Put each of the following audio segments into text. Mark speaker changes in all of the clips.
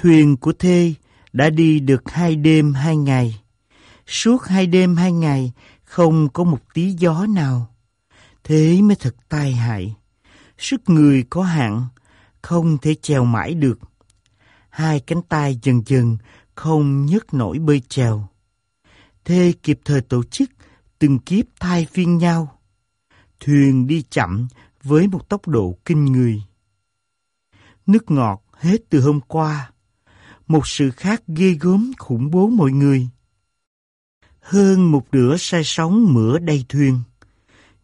Speaker 1: Thuyền của Thê đã đi được hai đêm hai ngày. Suốt hai đêm hai ngày không có một tí gió nào. Thế mới thật tai hại. Sức người có hạn, không thể chèo mãi được. Hai cánh tay dần dần không nhấc nổi bơi chèo. Thê kịp thời tổ chức từng kiếp thay phiên nhau. Thuyền đi chậm với một tốc độ kinh người. Nước ngọt hết từ hôm qua. Một sự khác ghê gớm khủng bố mọi người. Hơn một nửa say sóng mửa đầy thuyền.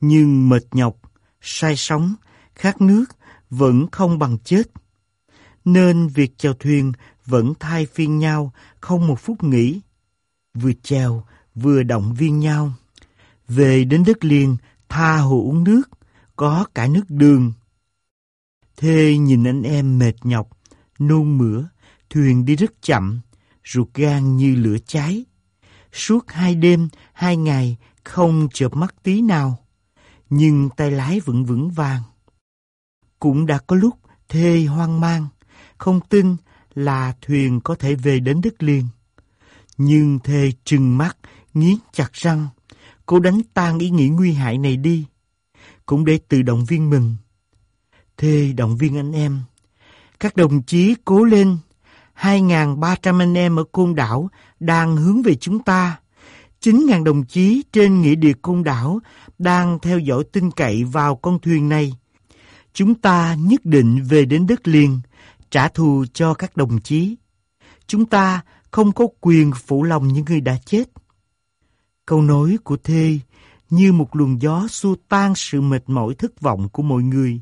Speaker 1: Nhưng mệt nhọc, say sóng, khát nước vẫn không bằng chết. Nên việc chèo thuyền vẫn thay phiên nhau, không một phút nghỉ. Vừa chèo, vừa động viên nhau. Về đến đất liền, tha hồ uống nước, có cả nước đường. Thê nhìn anh em mệt nhọc, nôn mửa, thuyền đi rất chậm, ruột gan như lửa cháy. Suốt hai đêm, hai ngày, không chợp mắt tí nào, nhưng tay lái vẫn vững vàng. Cũng đã có lúc Thê hoang mang, không tin là thuyền có thể về đến đất liền. Nhưng Thê trừng mắt, nghiến chặt răng, cố đánh tan ý nghĩ nguy hại này đi, cũng để tự động viên mình. Thê động viên anh em. Các đồng chí cố lên, 2.300 anh em ở côn đảo đang hướng về chúng ta. 9.000 đồng chí trên nghĩa địa côn đảo đang theo dõi tin cậy vào con thuyền này. Chúng ta nhất định về đến đất liền, trả thù cho các đồng chí. Chúng ta không có quyền phụ lòng những người đã chết. Câu nói của Thê như một luồng gió xua tan sự mệt mỏi thất vọng của mọi người.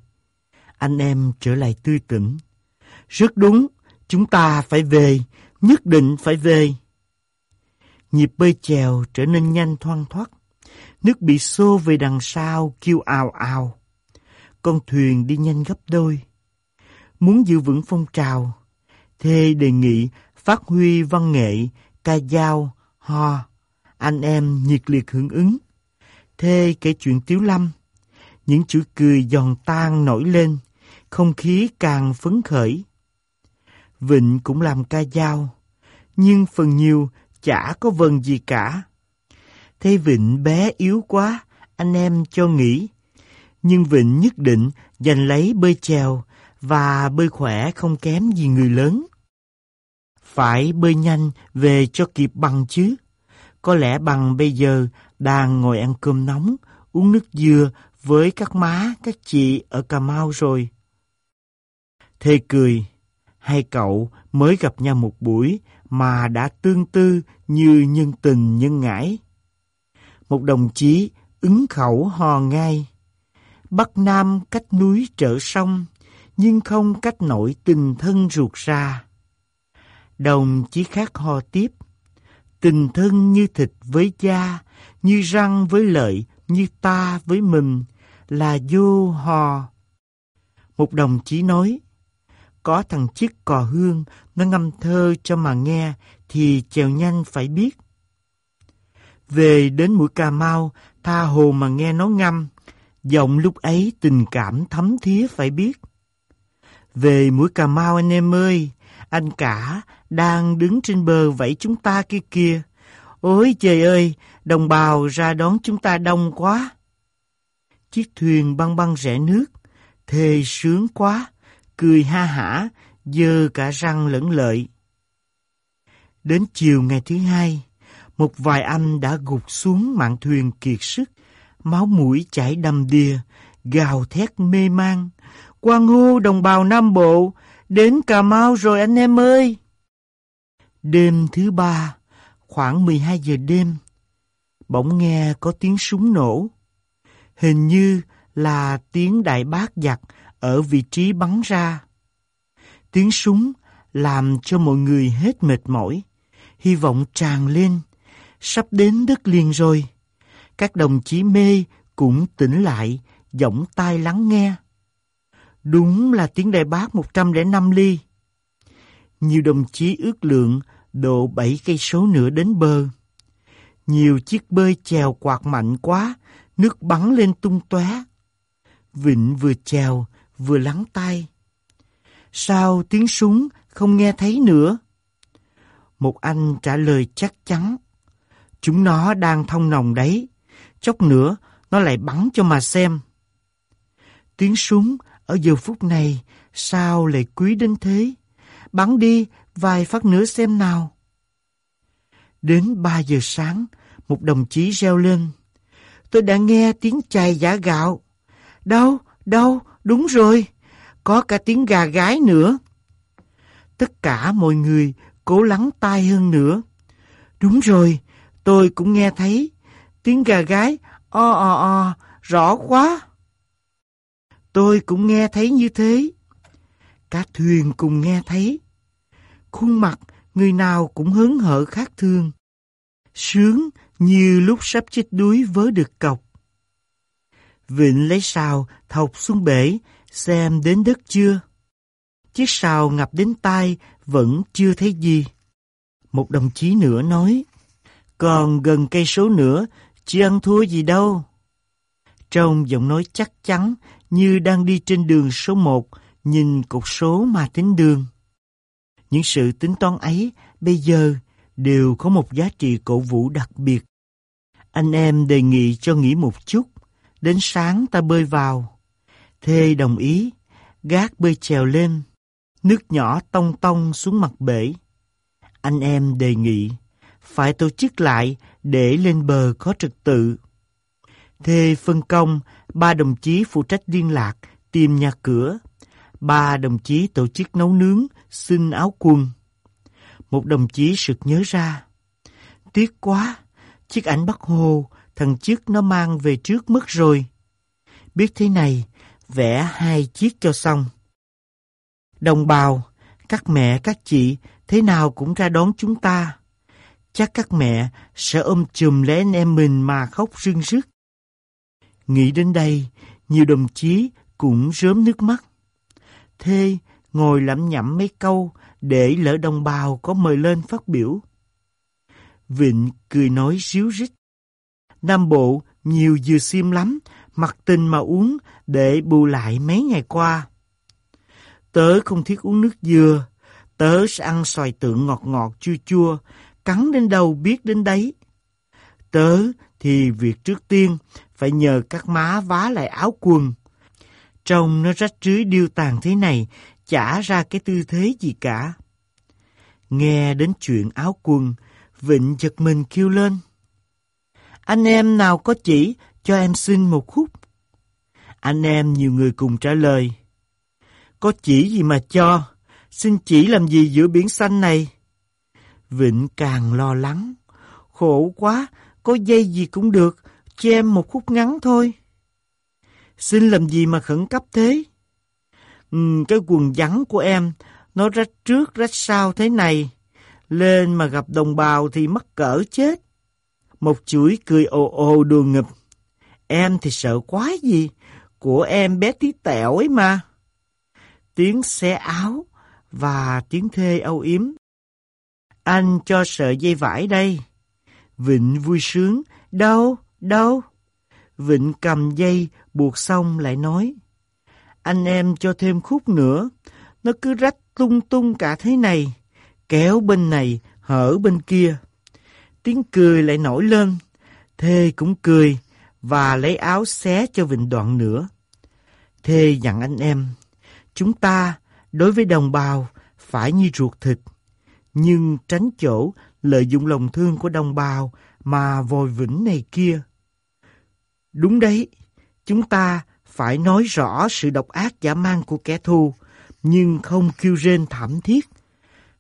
Speaker 1: Anh em trở lại tươi tỉnh. Rất đúng, chúng ta phải về, nhất định phải về. Nhịp bơi chèo trở nên nhanh thoang thoát Nước bị xô về đằng sau, kêu ào ào. Con thuyền đi nhanh gấp đôi. Muốn giữ vững phong trào, Thê đề nghị phát huy văn nghệ, ca dao, ho. Anh em nhiệt liệt hưởng ứng. Thê kể chuyện Tiếu Lâm. Những chữ cười giòn tan nổi lên, không khí càng phấn khởi. Vịnh cũng làm ca dao, nhưng phần nhiều chả có vần gì cả. Thế Vịnh bé yếu quá, anh em cho nghỉ. Nhưng Vịnh nhất định giành lấy bơi chèo và bơi khỏe không kém gì người lớn. Phải bơi nhanh về cho kịp bằng chứ. Có lẽ bằng bây giờ đang ngồi ăn cơm nóng, uống nước dừa với các má, các chị ở Cà Mau rồi. Thê cười, hai cậu mới gặp nhau một buổi mà đã tương tư như nhân tình nhân ngãi. Một đồng chí ứng khẩu hò ngay. Bắc Nam cách núi trở sông, nhưng không cách nổi tình thân ruột ra. Đồng chí khác hò tiếp. Tình thân như thịt với da, như răng với lợi, như ta với mình, là vô hò. Một đồng chí nói, có thằng chiếc cò hương, nó ngâm thơ cho mà nghe, thì chèo nhanh phải biết. Về đến mũi Cà Mau, tha hồ mà nghe nó ngâm, giọng lúc ấy tình cảm thấm thía phải biết. Về mũi Cà Mau anh em ơi, anh cả đang đứng trên bờ vẫy chúng ta kia kia Ôi trời ơi, đồng bào ra đón chúng ta đông quá. Chiếc thuyền băng băng rẽ nước, thề sướng quá, cười ha hả, dơ cả răng lẫn lợi. Đến chiều ngày thứ hai, một vài anh đã gục xuống mạn thuyền kiệt sức, máu mũi chảy đầm đìa, gào thét mê man. Quang hô đồng bào Nam Bộ, đến Cà Mau rồi anh em ơi! Đêm thứ ba, khoảng 12 giờ đêm, bỗng nghe có tiếng súng nổ. Hình như là tiếng đại bác giặc ở vị trí bắn ra. Tiếng súng làm cho mọi người hết mệt mỏi, hy vọng tràn lên, sắp đến đất liền rồi. Các đồng chí mê cũng tỉnh lại, giọng tai lắng nghe. Đúng là tiếng đại bác 105 ly. Nhiều đồng chí ước lượng độ 7 cây số nữa đến bờ. Nhiều chiếc bơi chèo quạt mạnh quá, nước bắn lên tung tóe. Vịnh vừa chèo, vừa lắng tai sao tiếng súng không nghe thấy nữa. Một anh trả lời chắc chắn. Chúng nó đang thông nòng đấy. Chốc nữa, nó lại bắn cho mà xem. Tiếng súng ở giờ phút này sao lại quý đến thế? Bắn đi vài phát nữa xem nào. Đến 3 giờ sáng, một đồng chí reo lên. Tôi đã nghe tiếng chài giả gạo. Đâu, đâu, đúng rồi, có cả tiếng gà gái nữa. Tất cả mọi người cố lắng tai hơn nữa. Đúng rồi, tôi cũng nghe thấy tiếng gà gái o o o rõ quá. Tôi cũng nghe thấy như thế. Cả thuyền cùng nghe thấy. Khuôn mặt người nào cũng hớn hở khác thương. Sướng như lúc sắp chết đuối với được cọc. Vịnh lấy sào thọc xuống bể xem đến đất chưa. Chiếc sào ngập đến tai vẫn chưa thấy gì. Một đồng chí nữa nói, còn gần cây số nữa, chưa ăn thua gì đâu. Trong giọng nói chắc chắn như đang đi trên đường số 1, nhìn cột số mà tính đường. Những sự tính toán ấy bây giờ đều có một giá trị cổ vũ đặc biệt. Anh em đề nghị cho nghỉ một chút, đến sáng ta bơi vào. Thê đồng ý, gác bơi trèo lên, nước nhỏ tông tông xuống mặt bể. Anh em đề nghị, phải tổ chức lại để lên bờ có trật tự. Thê phân công ba đồng chí phụ trách liên lạc, tìm nhà cửa. Ba đồng chí tổ chức nấu nướng, xin áo quần. Một đồng chí sực nhớ ra. Tiếc quá, chiếc ảnh Bắc Hồ, thằng trước nó mang về trước mất rồi. Biết thế này, vẽ hai chiếc cho xong. Đồng bào, các mẹ, các chị, thế nào cũng ra đón chúng ta. Chắc các mẹ sẽ ôm chùm lấy anh em mình mà khóc rưng rức. Nghĩ đến đây, nhiều đồng chí cũng rớm nước mắt. Thê ngồi lẩm nhẩm mấy câu để lỡ đồng bào có mời lên phát biểu. Vịnh cười nói ríu rít. Nam Bộ nhiều dừa xiêm lắm, mặc tình mà uống để bù lại mấy ngày qua. Tớ không thiết uống nước dừa, tớ sẽ ăn xoài tượng ngọt ngọt chua chua, cắn đến đâu biết đến đấy. Tớ thì việc trước tiên phải nhờ các má vá lại áo quần. Trông nó rách rưới điêu tàn thế này, chả ra cái tư thế gì cả. Nghe đến chuyện áo quần, Vịnh giật mình kêu lên. Anh em nào có chỉ cho em xin một khúc. Anh em nhiều người cùng trả lời. Có chỉ gì mà cho, xin chỉ làm gì giữa biển xanh này? Vịnh càng lo lắng. Khổ quá, có dây gì cũng được, cho em một khúc ngắn thôi. Xin làm gì mà khẩn cấp thế? Ừ, cái quần vắng của em, nó rách trước rách sau thế này. Lên mà gặp đồng bào thì mắc cỡ chết. Một chuỗi cười ồ ồ đùa ngập Em thì sợ quá gì, của em bé tí tẹo ấy mà. Tiếng xé áo và tiếng thê âu yếm. Anh cho sợi dây vải đây. Vịnh vui sướng. Đâu, đâu? Vịnh cầm dây, buộc xong lại nói. Anh em cho thêm khúc nữa. Nó cứ rách tung tung cả thế này. Kéo bên này, hở bên kia. Tiếng cười lại nổi lên. Thê cũng cười và lấy áo xé cho Vịnh đoạn nữa. Thê dặn anh em, chúng ta đối với đồng bào phải như ruột thịt, nhưng tránh chỗ lợi dụng lòng thương của đồng bào mà vòi vĩnh này kia. Đúng đấy, chúng ta phải nói rõ sự độc ác giả mang của kẻ thù, nhưng không kêu rên thảm thiết.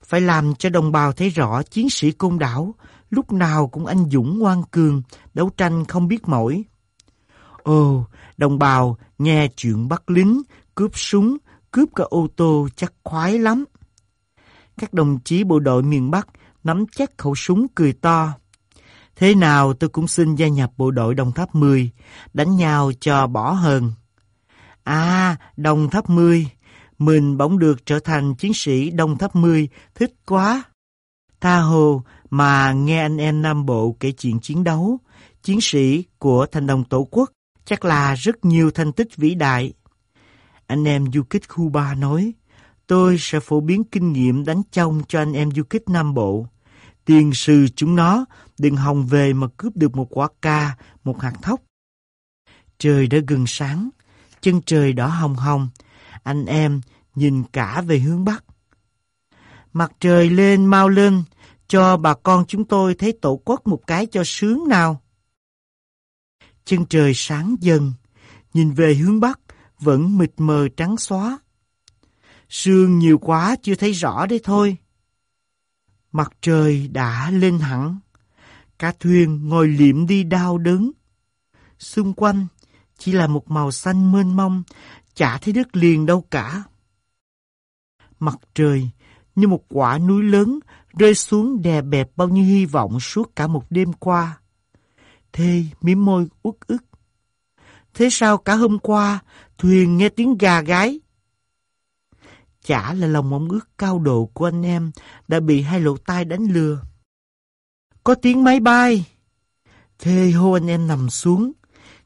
Speaker 1: Phải làm cho đồng bào thấy rõ chiến sĩ côn đảo lúc nào cũng anh dũng ngoan cường, đấu tranh không biết mỏi. Ồ, đồng bào nghe chuyện bắt lính, cướp súng, cướp cả ô tô chắc khoái lắm. Các đồng chí bộ đội miền Bắc nắm chắc khẩu súng cười to. Thế nào tôi cũng xin gia nhập bộ đội Đồng Tháp 10, đánh nhau cho bỏ hờn. À, Đồng Tháp 10, mình bỗng được trở thành chiến sĩ Đồng Tháp 10, thích quá. Tha hồ mà nghe anh em Nam Bộ kể chuyện chiến đấu, chiến sĩ của thanh đồng tổ quốc, chắc là rất nhiều thành tích vĩ đại. Anh em du kích khu ba nói, tôi sẽ phổ biến kinh nghiệm đánh trong cho anh em du kích Nam Bộ. Tiền sư chúng nó đừng hòng về mà cướp được một quả ca, một hạt thóc. Trời đã gần sáng, chân trời đỏ hồng hồng, anh em nhìn cả về hướng Bắc. Mặt trời lên mau lên, cho bà con chúng tôi thấy tổ quốc một cái cho sướng nào. Chân trời sáng dần, nhìn về hướng Bắc vẫn mịt mờ trắng xóa. Sương nhiều quá chưa thấy rõ đấy thôi. Mặt trời đã lên hẳn. Cả thuyền ngồi liệm đi đau đớn. Xung quanh chỉ là một màu xanh mênh mông, chả thấy đất liền đâu cả. Mặt trời như một quả núi lớn rơi xuống đè bẹp bao nhiêu hy vọng suốt cả một đêm qua. Thê miếm môi uất ức. Thế sao cả hôm qua thuyền nghe tiếng gà gái? Chả là lòng mong ước cao độ của anh em đã bị hai lỗ tai đánh lừa. Có tiếng máy bay. Thê hô anh em nằm xuống.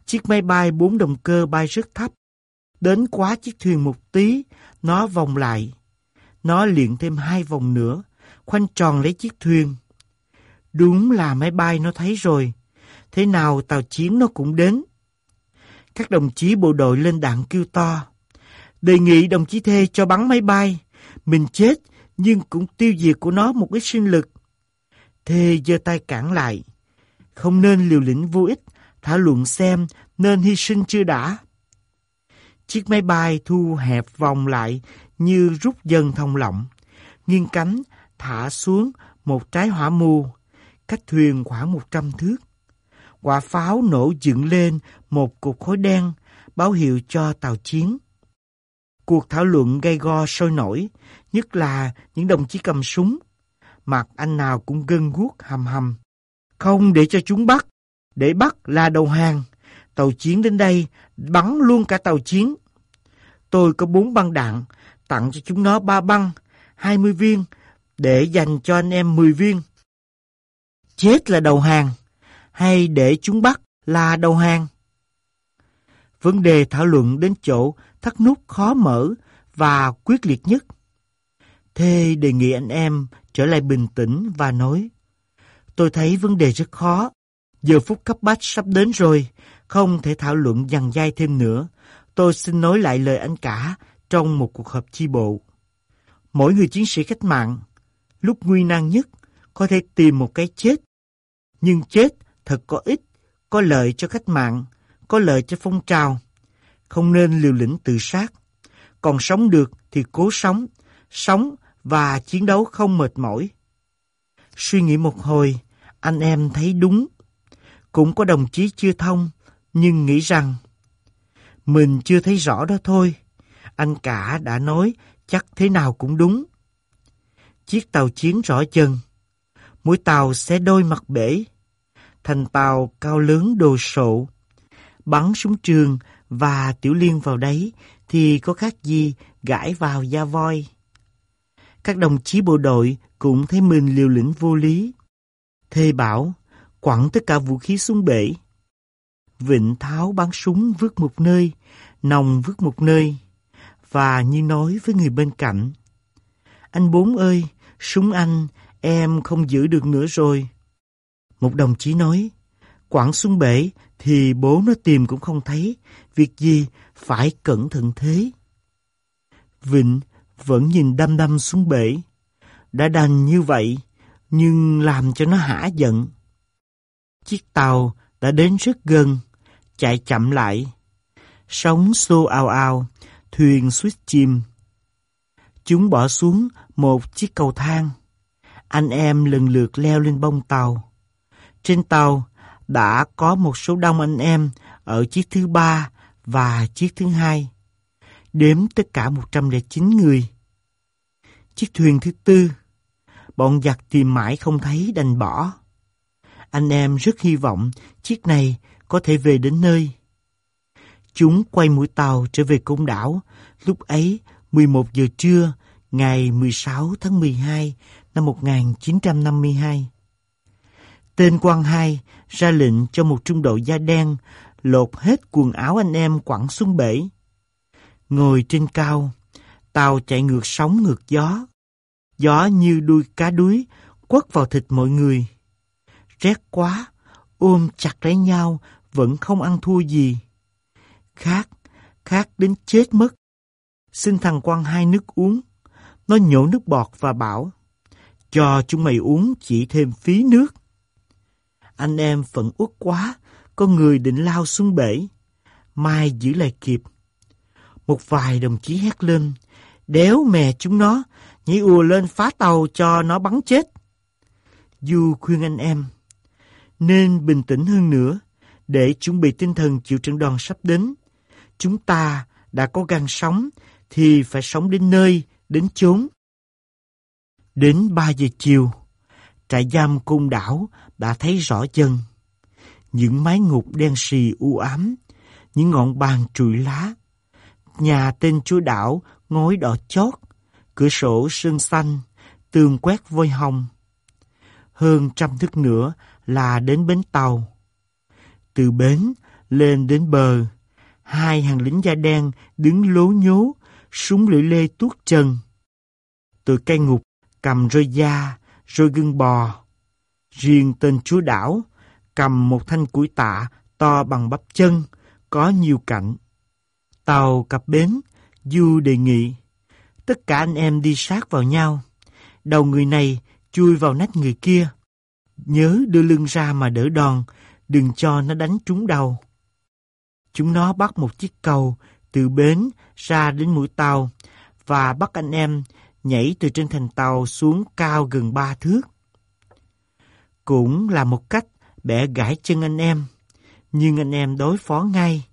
Speaker 1: Chiếc máy bay bốn động cơ bay rất thấp. Đến quá chiếc thuyền một tí, nó vòng lại. Nó luyện thêm hai vòng nữa, khoanh tròn lấy chiếc thuyền. Đúng là máy bay nó thấy rồi. Thế nào tàu chiến nó cũng đến. Các đồng chí bộ đội lên đạn kêu to. Đề nghị đồng chí Thê cho bắn máy bay. Mình chết nhưng cũng tiêu diệt của nó một ít sinh lực. Thê giơ tay cản lại. Không nên liều lĩnh vô ích, thảo luận xem nên hy sinh chưa đã. Chiếc máy bay thu hẹp vòng lại như rút dần thông lọng, nghiêng cánh thả xuống một trái hỏa mù, cách thuyền khoảng một trăm thước. Quả pháo nổ dựng lên một cục khối đen, báo hiệu cho tàu chiến. Cuộc thảo luận gây go sôi nổi, nhất là những đồng chí cầm súng. Mặt anh nào cũng gân guốc hầm hầm. Không để cho chúng bắt, để bắt là đầu hàng. Tàu chiến đến đây, bắn luôn cả tàu chiến. Tôi có bốn băng đạn, tặng cho chúng nó ba băng, hai mươi viên, để dành cho anh em mười viên. Chết là đầu hàng, hay để chúng bắt là đầu hàng? Vấn đề thảo luận đến chỗ thắt nút khó mở và quyết liệt nhất. Thê đề nghị anh em trở lại bình tĩnh và nói Tôi thấy vấn đề rất khó. Giờ phút cấp bách sắp đến rồi, không thể thảo luận dằn dai thêm nữa. Tôi xin nói lại lời anh cả trong một cuộc họp chi bộ. Mỗi người chiến sĩ cách mạng, lúc nguy nan nhất, có thể tìm một cái chết. Nhưng chết thật có ích, có lợi cho cách mạng, có lợi cho phong trào. Không nên liều lĩnh tự sát. Còn sống được thì cố sống, sống và chiến đấu không mệt mỏi. Suy nghĩ một hồi, anh em thấy đúng. Cũng có đồng chí chưa thông, nhưng nghĩ rằng mình chưa thấy rõ đó thôi. Anh cả đã nói chắc thế nào cũng đúng. Chiếc tàu chiến rõ chân. Mũi tàu sẽ đôi mặt bể. Thành tàu cao lớn đồ sộ. Bắn súng trường và tiểu liên vào đấy thì có khác gì gãi vào da voi. Các đồng chí bộ đội cũng thấy mình liều lĩnh vô lý. Thê bảo, quẳng tất cả vũ khí xuống bể. Vịnh tháo bắn súng vứt một nơi, nòng vứt một nơi, và như nói với người bên cạnh. Anh bốn ơi, súng anh, em không giữ được nữa rồi. Một đồng chí nói, quẳng xuống bể thì bố nó tìm cũng không thấy, việc gì phải cẩn thận thế. Vịnh vẫn nhìn đăm đăm xuống bể. Đã đành như vậy, nhưng làm cho nó hả giận. Chiếc tàu đã đến rất gần, chạy chậm lại. Sóng xô ao ao, thuyền suýt chìm. Chúng bỏ xuống một chiếc cầu thang. Anh em lần lượt leo lên bông tàu. Trên tàu đã có một số đông anh em ở chiếc thứ ba và chiếc thứ hai. Đếm tất cả 109 người. Chiếc thuyền thứ tư, bọn giặc tìm mãi không thấy đành bỏ. Anh em rất hy vọng chiếc này có thể về đến nơi. Chúng quay mũi tàu trở về công đảo, lúc ấy 11 giờ trưa, ngày 16 tháng 12 năm 1952. Tên quan hai ra lệnh cho một trung đội da đen lột hết quần áo anh em quẳng xuống bể. Ngồi trên cao, Tàu chạy ngược sóng ngược gió. Gió như đuôi cá đuối quất vào thịt mọi người. Rét quá, ôm chặt lấy nhau vẫn không ăn thua gì. Khát, khát đến chết mất. Xin thằng quan hai nước uống. Nó nhổ nước bọt và bảo, cho chúng mày uống chỉ thêm phí nước. Anh em phận uất quá, có người định lao xuống bể. Mai giữ lại kịp. Một vài đồng chí hét lên, đéo mè chúng nó, nhảy ùa lên phá tàu cho nó bắn chết. Du khuyên anh em, nên bình tĩnh hơn nữa, để chuẩn bị tinh thần chịu trận đòn sắp đến. Chúng ta đã có gan sống, thì phải sống đến nơi, đến chốn. Đến 3 giờ chiều, trại giam cung đảo đã thấy rõ chân. Những mái ngục đen xì u ám, những ngọn bàn trụi lá. Nhà tên chúa đảo ngói đỏ chót, cửa sổ sơn xanh, tường quét vôi hồng. Hơn trăm thước nữa là đến bến tàu. Từ bến lên đến bờ, hai hàng lính da đen đứng lố nhố, súng lưỡi lê tuốt chân. Từ cây ngục cầm roi da, rồi gương bò. Riêng tên chúa đảo cầm một thanh củi tạ to bằng bắp chân, có nhiều cạnh. Tàu cập bến, Du đề nghị. Tất cả anh em đi sát vào nhau. Đầu người này chui vào nách người kia. Nhớ đưa lưng ra mà đỡ đòn, đừng cho nó đánh trúng đầu. Chúng nó bắt một chiếc cầu từ bến ra đến mũi tàu và bắt anh em nhảy từ trên thành tàu xuống cao gần ba thước. Cũng là một cách bẻ gãy chân anh em, nhưng anh em đối phó ngay.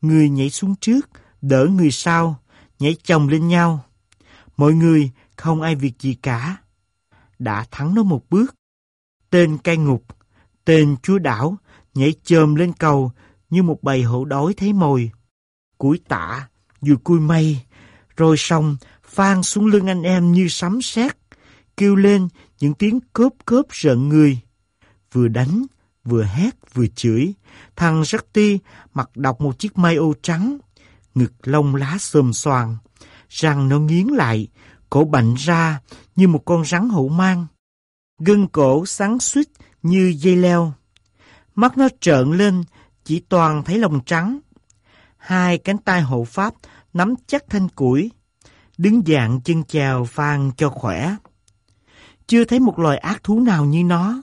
Speaker 1: Người nhảy xuống trước, đỡ người sau, nhảy chồng lên nhau. Mọi người không ai việc gì cả. Đã thắng nó một bước. Tên cai ngục, tên chúa đảo, nhảy chồm lên cầu như một bầy hổ đói thấy mồi. Củi tạ, vừa cui mây, rồi xong phan xuống lưng anh em như sấm sét, kêu lên những tiếng cốp cốp rợn người. Vừa đánh, vừa hét, vừa chửi, thằng Jackie mặc đọc một chiếc may ô trắng, ngực lông lá xồm xoàn, răng nó nghiến lại, cổ bạnh ra như một con rắn hổ mang. Gân cổ sáng suýt như dây leo. Mắt nó trợn lên, chỉ toàn thấy lông trắng. Hai cánh tay hộ pháp nắm chắc thanh củi, đứng dạng chân chào phan cho khỏe. Chưa thấy một loài ác thú nào như nó.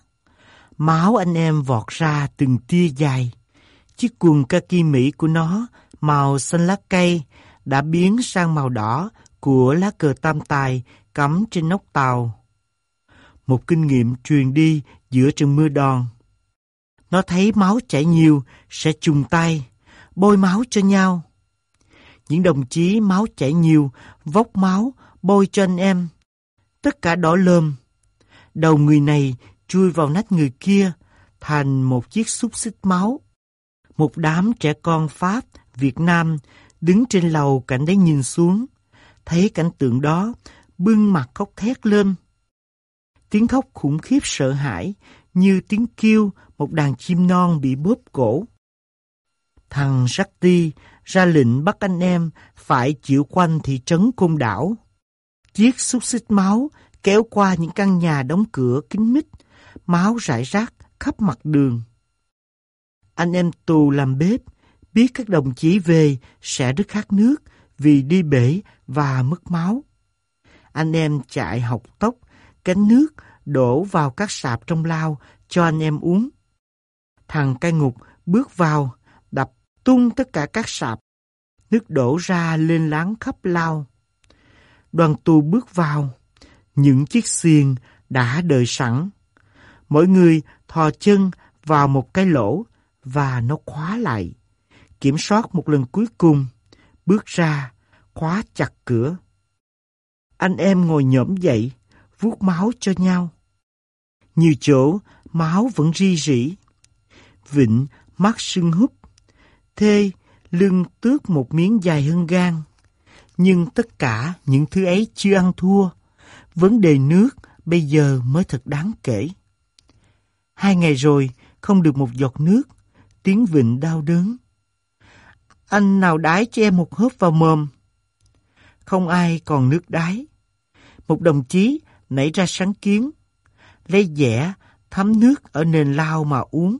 Speaker 1: Máu anh em vọt ra từng tia dài. Chiếc quần kaki Mỹ của nó, màu xanh lá cây, đã biến sang màu đỏ của lá cờ tam tài cắm trên nóc tàu. Một kinh nghiệm truyền đi giữa trận mưa đòn. Nó thấy máu chảy nhiều, sẽ trùng tay, bôi máu cho nhau. Những đồng chí máu chảy nhiều, vốc máu, bôi cho anh em. Tất cả đỏ lơm. Đầu người này chui vào nách người kia, thành một chiếc xúc xích máu. Một đám trẻ con Pháp, Việt Nam đứng trên lầu cạnh đấy nhìn xuống. Thấy cảnh tượng đó, bưng mặt khóc thét lên. Tiếng khóc khủng khiếp sợ hãi, như tiếng kêu một đàn chim non bị bóp cổ. Thằng Jackie ra lệnh bắt anh em phải chịu quanh thị trấn Côn Đảo. Chiếc xúc xích máu kéo qua những căn nhà đóng cửa kín mít, máu rải rác khắp mặt đường. Anh em tù làm bếp, biết các đồng chí về sẽ rất khát nước vì đi bể và mất máu. Anh em chạy học tốc, cánh nước đổ vào các sạp trong lao cho anh em uống. Thằng cai ngục bước vào, tung tất cả các sạp. Nước đổ ra lên láng khắp lao. Đoàn tù bước vào, những chiếc xiên đã đợi sẵn. Mỗi người thò chân vào một cái lỗ và nó khóa lại. Kiểm soát một lần cuối cùng, bước ra, khóa chặt cửa. Anh em ngồi nhổm dậy, vuốt máu cho nhau. Nhiều chỗ, máu vẫn ri rỉ. Vịnh, mắt sưng húp. Thê, lưng tước một miếng dài hơn gan. Nhưng tất cả những thứ ấy chưa ăn thua. Vấn đề nước bây giờ mới thật đáng kể. Hai ngày rồi, không được một giọt nước. Tiếng vịnh đau đớn. Anh nào đái cho em một hớp vào mồm. không ai còn nước đái Một đồng chí nảy ra sáng kiến, lấy dẻ thấm nước ở nền lao mà uống.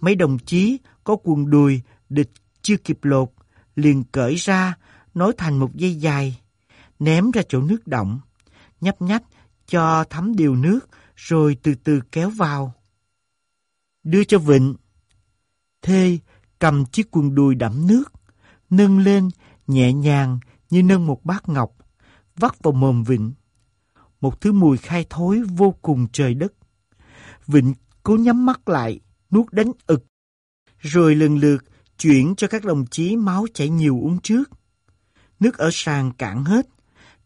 Speaker 1: Mấy đồng chí có quần đùi địch chưa kịp lột, liền cởi ra, nối thành một dây dài, ném ra chỗ nước động, nhấp nhách cho thấm đều nước, rồi từ từ kéo vào. Đưa cho Vịnh. Thê cầm chiếc quần đùi đẫm nước, nâng lên nhẹ nhàng như nâng một bát ngọc, vắt vào mồm Vịnh. Một thứ mùi khai thối vô cùng trời đất. Vịnh cố nhắm mắt lại, nuốt đánh ực, rồi lần lượt chuyển cho các đồng chí máu chảy nhiều uống trước. Nước ở sàn cạn hết,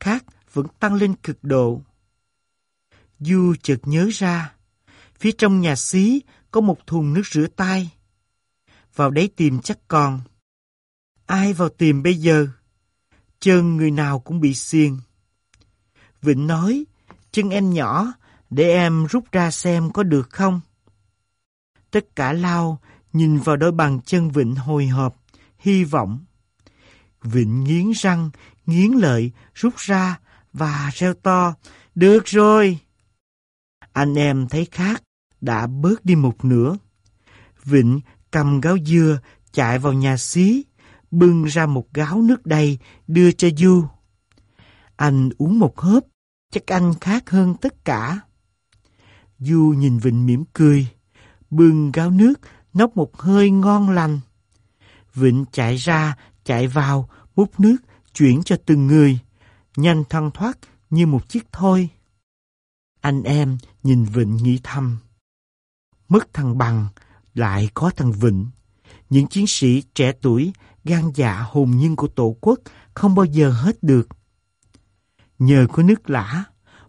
Speaker 1: khát vẫn tăng lên cực độ. Du chợt nhớ ra, phía trong nhà xí có một thùng nước rửa tay. Vào đấy tìm chắc còn. Ai vào tìm bây giờ? Chân người nào cũng bị xiên. Vịnh nói, chân em nhỏ, để em rút ra xem có được không? Tất cả lao nhìn vào đôi bàn chân Vịnh hồi hộp, hy vọng. Vịnh nghiến răng, nghiến lợi, rút ra và reo to, được rồi. Anh em thấy khác, đã bớt đi một nửa. Vịnh cầm gáo dưa, chạy vào nhà xí, bưng ra một gáo nước đầy, đưa cho Du. Anh uống một hớp, chắc anh khác hơn tất cả. Du nhìn Vịnh mỉm cười, bưng gáo nước, nốc một hơi ngon lành. Vịnh chạy ra, chạy vào, múc nước, chuyển cho từng người, nhanh thăng thoát như một chiếc thôi. Anh em nhìn Vịnh nghĩ thầm. Mất thằng Bằng, lại có thằng Vịnh. Những chiến sĩ trẻ tuổi, gan dạ hồn nhiên của Tổ quốc không bao giờ hết được. Nhờ có nước lã,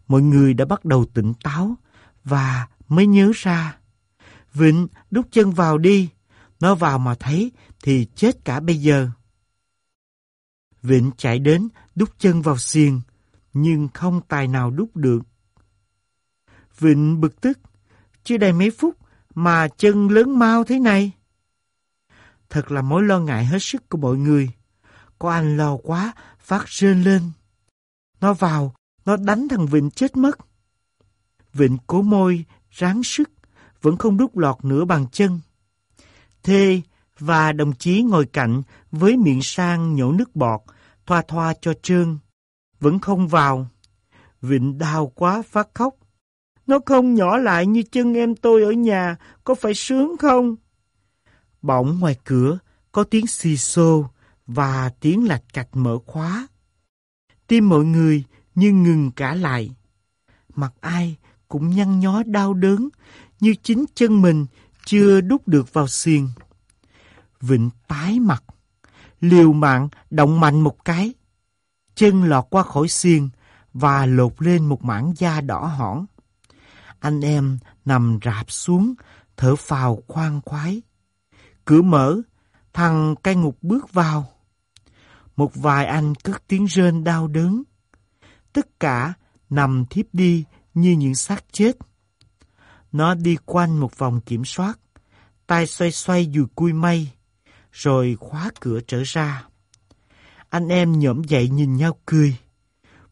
Speaker 1: mọi người đã bắt đầu tỉnh táo và mới nhớ ra. Vịnh đút chân vào đi, nó vào mà thấy thì chết cả bây giờ. Vịnh chạy đến đút chân vào xiên, nhưng không tài nào đút được. Vịnh bực tức, chưa đầy mấy phút mà chân lớn mau thế này. Thật là mối lo ngại hết sức của mọi người. Có anh lo quá, phát rên lên. Nó vào, nó đánh thằng Vịnh chết mất. Vịnh cố môi, ráng sức, vẫn không đút lọt nửa bàn chân. Thê và đồng chí ngồi cạnh với miệng sang nhổ nước bọt, thoa thoa cho trơn. Vẫn không vào. Vịnh đau quá phát khóc. Nó không nhỏ lại như chân em tôi ở nhà, có phải sướng không? Bỗng ngoài cửa có tiếng xì xô và tiếng lạch cạch mở khóa. Tim mọi người như ngừng cả lại. Mặt ai cũng nhăn nhó đau đớn như chính chân mình chưa đút được vào xiên. Vịnh tái mặt, liều mạng động mạnh một cái. Chân lọt qua khỏi xiên và lột lên một mảng da đỏ hỏn. Anh em nằm rạp xuống, thở phào khoan khoái. Cửa mở, thằng cai ngục bước vào. Một vài anh cất tiếng rên đau đớn. Tất cả nằm thiếp đi như những xác chết. Nó đi quanh một vòng kiểm soát, tay xoay xoay dùi cui mây, rồi khóa cửa trở ra. Anh em nhổm dậy nhìn nhau cười.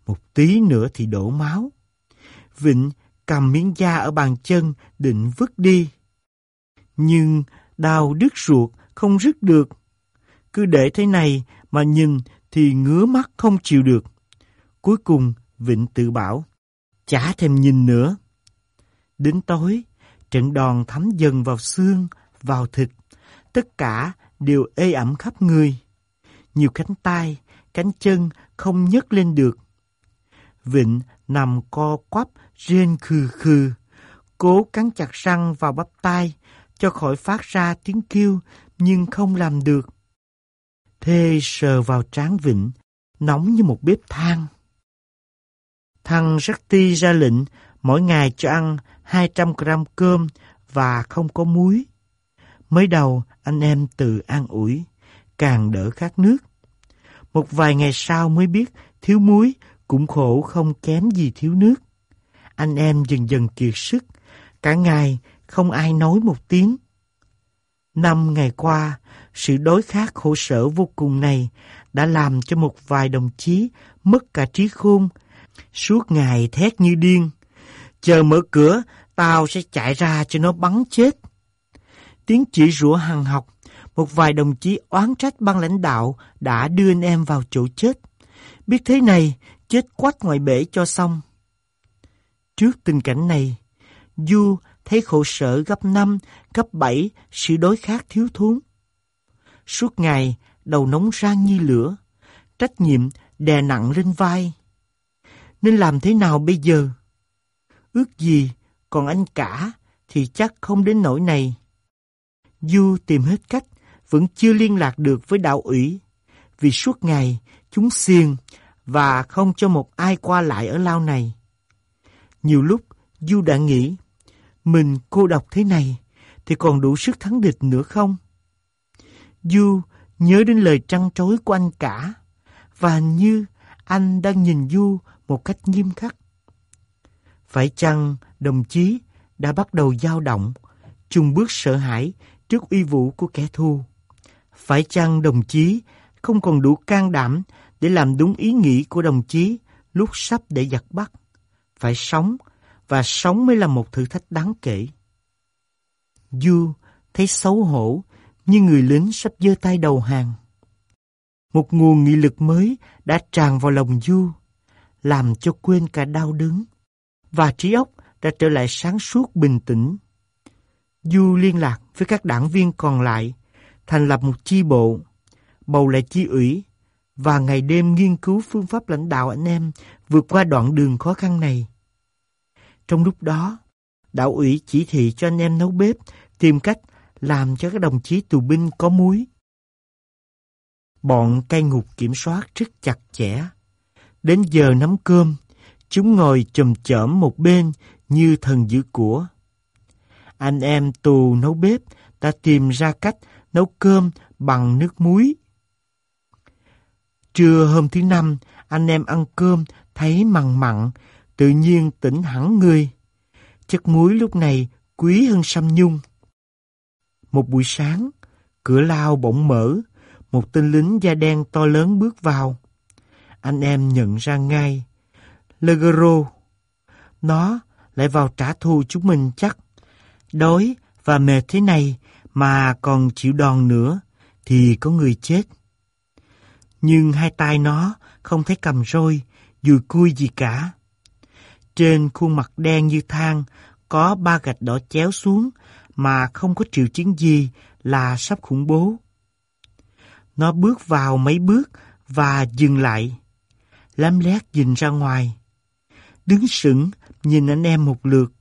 Speaker 1: Một tí nữa thì đổ máu. Vịnh cầm miếng da ở bàn chân định vứt đi. Nhưng đau đứt ruột không rứt được. Cứ để thế này mà nhìn thì ngứa mắt không chịu được. Cuối cùng Vịnh tự bảo, chả thèm nhìn nữa. Đến tối, trận đòn thấm dần vào xương, vào thịt. Tất cả đều ê ẩm khắp người. Nhiều cánh tay, cánh chân không nhấc lên được. Vịnh nằm co quắp, rên khừ khừ. Cố cắn chặt răng vào bắp tay, cho khỏi phát ra tiếng kêu, nhưng không làm được. Thê sờ vào trán Vịnh, nóng như một bếp than. Thằng Rắc-ti ra lệnh mỗi ngày cho ăn 200 gram cơm và không có muối. Mới đầu anh em tự an ủi, càng đỡ khát nước. Một vài ngày sau mới biết thiếu muối cũng khổ không kém gì thiếu nước. Anh em dần dần kiệt sức, cả ngày không ai nói một tiếng. Năm ngày qua, sự đối khát khổ sở vô cùng này đã làm cho một vài đồng chí mất cả trí khôn, suốt ngày thét như điên. Chờ mở cửa, tao sẽ chạy ra cho nó bắn chết. Tiếng chỉ rủa hằng học, một vài đồng chí oán trách ban lãnh đạo đã đưa anh em vào chỗ chết. Biết thế này, chết quách ngoài bể cho xong. Trước tình cảnh này, Du thấy khổ sở gấp 5, gấp 7 sự đối khác thiếu thốn. Suốt ngày, đầu nóng rang như lửa, trách nhiệm đè nặng lên vai. Nên làm thế nào bây giờ? Ước gì, còn anh cả thì chắc không đến nỗi này. Du tìm hết cách, vẫn chưa liên lạc được với đạo ủy, vì suốt ngày chúng xiên và không cho một ai qua lại ở lao này. Nhiều lúc Du đã nghĩ, mình cô độc thế này thì còn đủ sức thắng địch nữa không? Du nhớ đến lời trăn trối của anh cả và như anh đang nhìn Du một cách nghiêm khắc. Phải chăng đồng chí đã bắt đầu dao động, chung bước sợ hãi trước uy vũ của kẻ thù? Phải chăng đồng chí không còn đủ can đảm để làm đúng ý nghĩ của đồng chí lúc sắp để giặc bắt? Phải sống, và sống mới là một thử thách đáng kể. Du thấy xấu hổ như người lính sắp giơ tay đầu hàng. Một nguồn nghị lực mới đã tràn vào lòng Du, làm cho quên cả đau đớn, và trí óc đã trở lại sáng suốt bình tĩnh. Du liên lạc với các đảng viên còn lại, thành lập một chi bộ, bầu lại chi ủy, và ngày đêm nghiên cứu phương pháp lãnh đạo anh em vượt qua đoạn đường khó khăn này. Trong lúc đó, đạo ủy chỉ thị cho anh em nấu bếp, tìm cách làm cho các đồng chí tù binh có muối. Bọn cai ngục kiểm soát rất chặt chẽ. Đến giờ nắm cơm, chúng ngồi chùm chởm một bên như thần giữ của. Anh em tù nấu bếp ta tìm ra cách nấu cơm bằng nước muối. Trưa hôm thứ năm, anh em ăn cơm thấy mặn mặn, tự nhiên tỉnh hẳn người. Chất muối lúc này quý hơn sâm nhung. Một buổi sáng, cửa lao bỗng mở, một tên lính da đen to lớn bước vào. Anh em nhận ra ngay. Legro. Nó lại vào trả thù chúng mình chắc. Đói và mệt thế này mà còn chịu đòn nữa thì có người chết. Nhưng hai tay nó không thấy cầm roi, dùi cui gì cả. Trên khuôn mặt đen như than có ba gạch đỏ chéo xuống mà không có triệu chứng gì là sắp khủng bố. Nó bước vào mấy bước và dừng lại. Lám lét nhìn ra ngoài. Đứng sững nhìn anh em một lượt.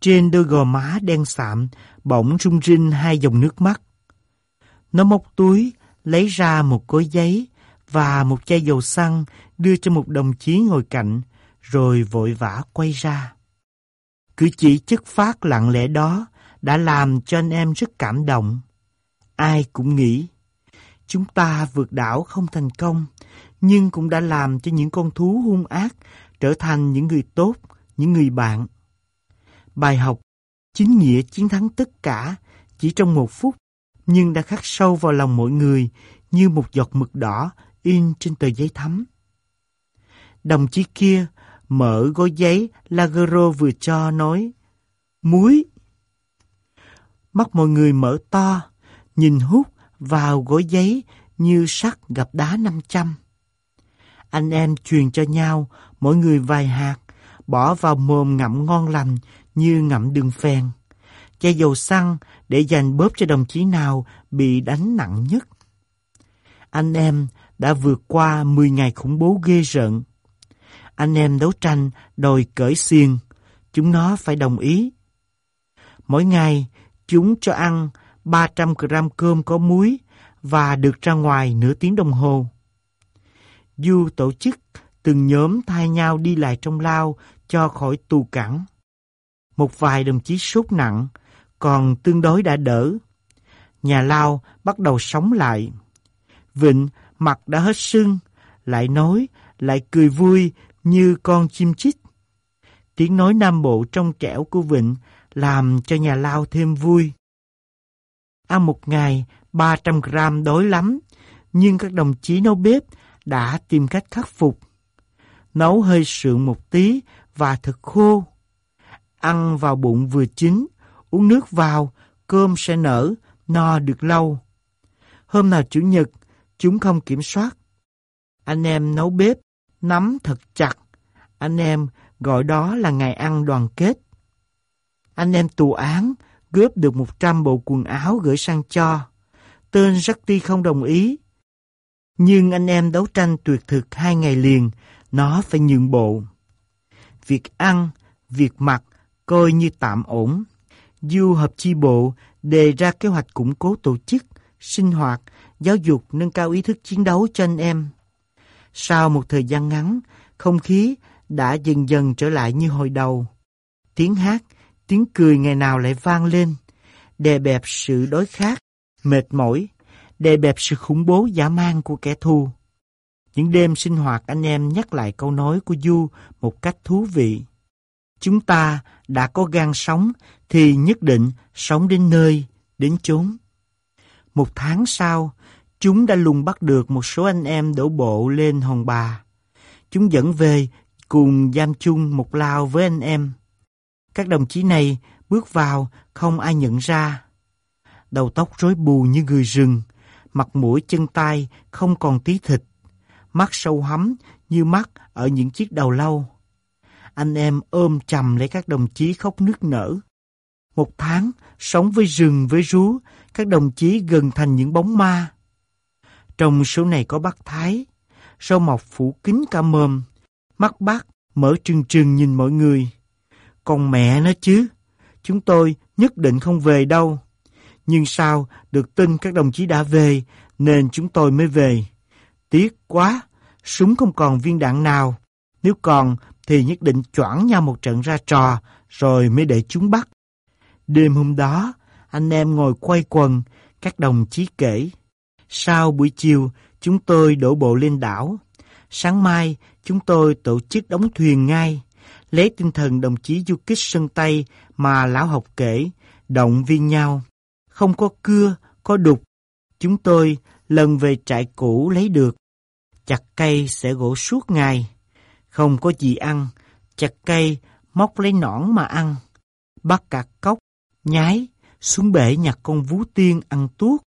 Speaker 1: Trên đôi gò má đen sạm bỗng rung rinh hai dòng nước mắt. Nó móc túi lấy ra một cối giấy và một chai dầu xăng đưa cho một đồng chí ngồi cạnh rồi vội vã quay ra. Cử chỉ chất phát lặng lẽ đó đã làm cho anh em rất cảm động. Ai cũng nghĩ, chúng ta vượt đảo không thành công, nhưng cũng đã làm cho những con thú hung ác trở thành những người tốt, những người bạn. Bài học chính nghĩa chiến thắng tất cả chỉ trong một phút, nhưng đã khắc sâu vào lòng mỗi người như một giọt mực đỏ in trên tờ giấy thấm Đồng chí kia mở gói giấy Lagero vừa cho nói Muối! Mắt mọi người mở to, nhìn hút vào gói giấy như sắt gặp đá 500. Anh em truyền cho nhau, mỗi người vài hạt, bỏ vào mồm ngậm ngon lành như ngậm đường phèn. Chai dầu xăng để dành bóp cho đồng chí nào bị đánh nặng nhất. Anh em đã vượt qua 10 ngày khủng bố ghê rợn anh em đấu tranh đòi cởi xiên, chúng nó phải đồng ý. Mỗi ngày, chúng cho ăn 300 gram cơm có muối và được ra ngoài nửa tiếng đồng hồ. Du tổ chức từng nhóm thay nhau đi lại trong lao cho khỏi tù cẳng. Một vài đồng chí sốt nặng, còn tương đối đã đỡ. Nhà lao bắt đầu sống lại. Vịnh mặt đã hết sưng, lại nói, lại cười vui như con chim chích. Tiếng nói Nam Bộ trong trẻo của Vịnh làm cho nhà lao thêm vui. Ăn một ngày 300 gram đói lắm, nhưng các đồng chí nấu bếp đã tìm cách khắc phục. Nấu hơi sượng một tí và thật khô. Ăn vào bụng vừa chín, uống nước vào, cơm sẽ nở, no được lâu. Hôm nào Chủ nhật, chúng không kiểm soát. Anh em nấu bếp, nắm thật chặt. Anh em gọi đó là ngày ăn đoàn kết. Anh em tù án góp được 100 bộ quần áo gửi sang cho. Tên Jacky không đồng ý. Nhưng anh em đấu tranh tuyệt thực hai ngày liền, nó phải nhượng bộ. Việc ăn, việc mặc coi như tạm ổn. Du hợp chi bộ đề ra kế hoạch củng cố tổ chức, sinh hoạt, giáo dục nâng cao ý thức chiến đấu cho anh em. Sau một thời gian ngắn, không khí đã dần dần trở lại như hồi đầu. Tiếng hát, tiếng cười ngày nào lại vang lên, đè bẹp sự đói khát, mệt mỏi, đè bẹp sự khủng bố dã man của kẻ thù. Những đêm sinh hoạt anh em nhắc lại câu nói của Du một cách thú vị. Chúng ta đã có gan sống thì nhất định sống đến nơi, đến chốn. Một tháng sau, chúng đã lùng bắt được một số anh em đổ bộ lên Hòn Bà. Chúng dẫn về cùng giam chung một lao với anh em. Các đồng chí này bước vào không ai nhận ra. Đầu tóc rối bù như người rừng, mặt mũi chân tay không còn tí thịt, mắt sâu hắm như mắt ở những chiếc đầu lâu. Anh em ôm chầm lấy các đồng chí khóc nức nở. Một tháng, sống với rừng với rú, các đồng chí gần thành những bóng ma. Trong số này có bác Thái, râu mọc phủ kín cả mồm, mắt bác mở trừng trừng nhìn mọi người. Còn mẹ nó chứ, chúng tôi nhất định không về đâu. Nhưng sao được tin các đồng chí đã về nên chúng tôi mới về. Tiếc quá, súng không còn viên đạn nào. Nếu còn thì nhất định choảng nhau một trận ra trò rồi mới để chúng bắt. Đêm hôm đó, anh em ngồi quay quần, các đồng chí kể. Sau buổi chiều, chúng tôi đổ bộ lên đảo. Sáng mai, chúng tôi tổ chức đóng thuyền ngay, lấy tinh thần đồng chí du kích sân Tây mà lão học kể, động viên nhau. Không có cưa, có đục. Chúng tôi lần về trại cũ lấy được. Chặt cây sẽ gỗ suốt ngày. Không có gì ăn, chặt cây, móc lấy nõn mà ăn. Bắt cả cốc, nhái, xuống bể nhặt con vú tiên ăn tuốt.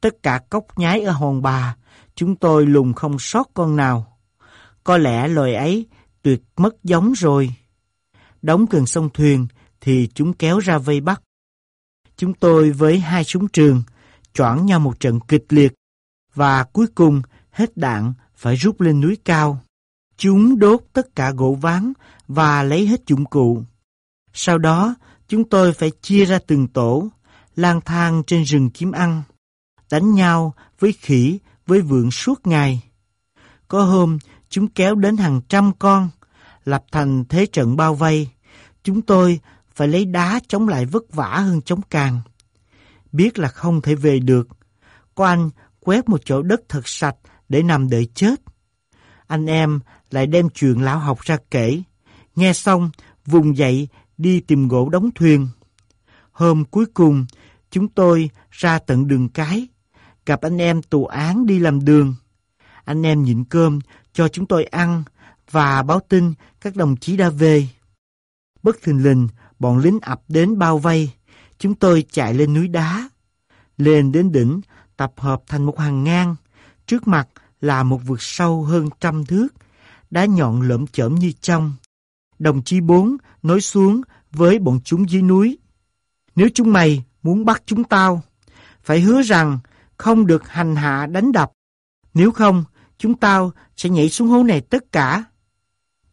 Speaker 1: Tất cả cốc nhái ở hòn bà, chúng tôi lùng không sót con nào. Có lẽ loài ấy tuyệt mất giống rồi. Đóng gần sông thuyền thì chúng kéo ra vây bắt. Chúng tôi với hai súng trường choảng nhau một trận kịch liệt và cuối cùng hết đạn phải rút lên núi cao. Chúng đốt tất cả gỗ ván và lấy hết dụng cụ. Sau đó, chúng tôi phải chia ra từng tổ, lang thang trên rừng kiếm ăn, đánh nhau với khỉ, với vượn suốt ngày. Có hôm, chúng kéo đến hàng trăm con, lập thành thế trận bao vây. Chúng tôi phải lấy đá chống lại vất vả hơn chống càng. Biết là không thể về được. Có anh quét một chỗ đất thật sạch để nằm đợi chết. Anh em lại đem chuyện lão học ra kể. Nghe xong, vùng dậy đi tìm gỗ đóng thuyền. Hôm cuối cùng, chúng tôi ra tận đường cái, gặp anh em tù án đi làm đường. Anh em nhịn cơm cho chúng tôi ăn và báo tin các đồng chí đã về. Bất thình lình, bọn lính ập đến bao vây. Chúng tôi chạy lên núi đá. Lên đến đỉnh, tập hợp thành một hàng ngang. Trước mặt là một vực sâu hơn trăm thước, đá nhọn lởm chởm như trong. Đồng chí bốn nói xuống với bọn chúng dưới núi. Nếu chúng mày muốn bắt chúng tao, phải hứa rằng không được hành hạ đánh đập. Nếu không, chúng tao sẽ nhảy xuống hố này tất cả.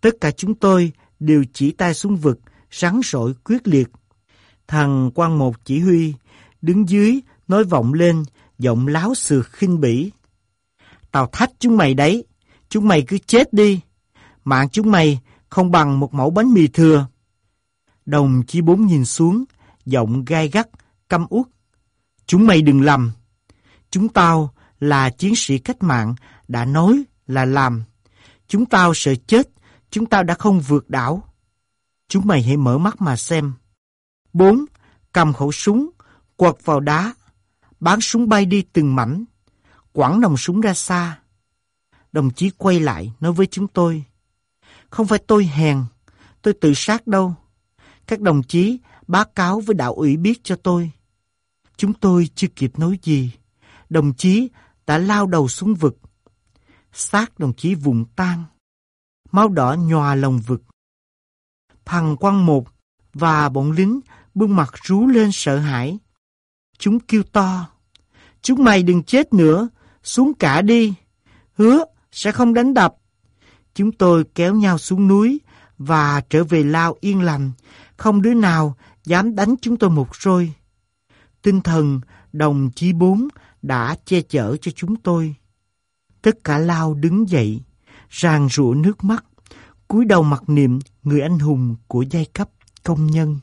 Speaker 1: Tất cả chúng tôi đều chỉ tay xuống vực, rắn rỗi quyết liệt. Thằng quan một chỉ huy, đứng dưới, nói vọng lên, giọng láo xược khinh bỉ. Tao thách chúng mày đấy, chúng mày cứ chết đi. Mạng chúng mày không bằng một mẫu bánh mì thừa. Đồng chí bốn nhìn xuống, giọng gai gắt, căm uất. Chúng mày đừng lầm. Chúng tao là chiến sĩ cách mạng, đã nói là làm. Chúng tao sợ chết, chúng tao đã không vượt đảo. Chúng mày hãy mở mắt mà xem. Bốn, cầm khẩu súng, quật vào đá bán súng bay đi từng mảnh, quẳng nòng súng ra xa. Đồng chí quay lại nói với chúng tôi, không phải tôi hèn, tôi tự sát đâu. Các đồng chí báo cáo với đạo ủy biết cho tôi. Chúng tôi chưa kịp nói gì. Đồng chí đã lao đầu xuống vực. Xác đồng chí vùng tan. Máu đỏ nhòa lòng vực. Thằng quan một và bọn lính bưng mặt rú lên sợ hãi. Chúng kêu to. Chúng mày đừng chết nữa, xuống cả đi. Hứa sẽ không đánh đập. Chúng tôi kéo nhau xuống núi và trở về lao yên lành. Không đứa nào dám đánh chúng tôi một roi. Tinh thần đồng chí bốn đã che chở cho chúng tôi. Tất cả lao đứng dậy, ràng rụa nước mắt, cúi đầu mặc niệm người anh hùng của giai cấp công nhân.